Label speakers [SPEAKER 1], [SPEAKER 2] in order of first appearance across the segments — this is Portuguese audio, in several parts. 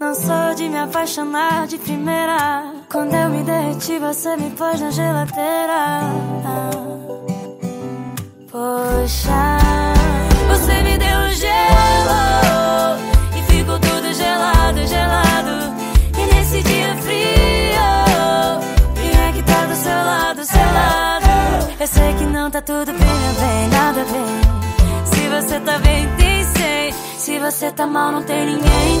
[SPEAKER 1] Não sou de me apaixonar de primeira. Quando eu me derreti, você me pôs na geladeira. Poxa, você me deu gelo e ficou tudo gelado, gelado. E nesse dia frio, quem é que tá do seu lado, seu lado? Eu sei que não tá tudo bem, meu bem, nada bem. Se você tá bem, tem sei. Se você tá mal, não tem ninguém,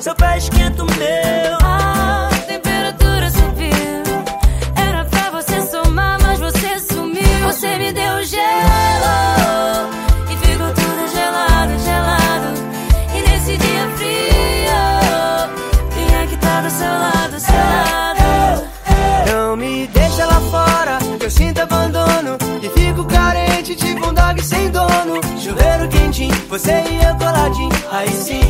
[SPEAKER 2] Seu pé esquenta o meu.
[SPEAKER 1] A temperatura subiu. Era pra você somar, mas você sumiu. Você me deu gelo e ficou tudo gelado, gelado. E nesse dia frio, quem é que tá do seu lado?
[SPEAKER 2] eu sinto abandono E fico carente, tipo um dog sem dono Chuveiro quentinho, você e eu coladinho Aí sim,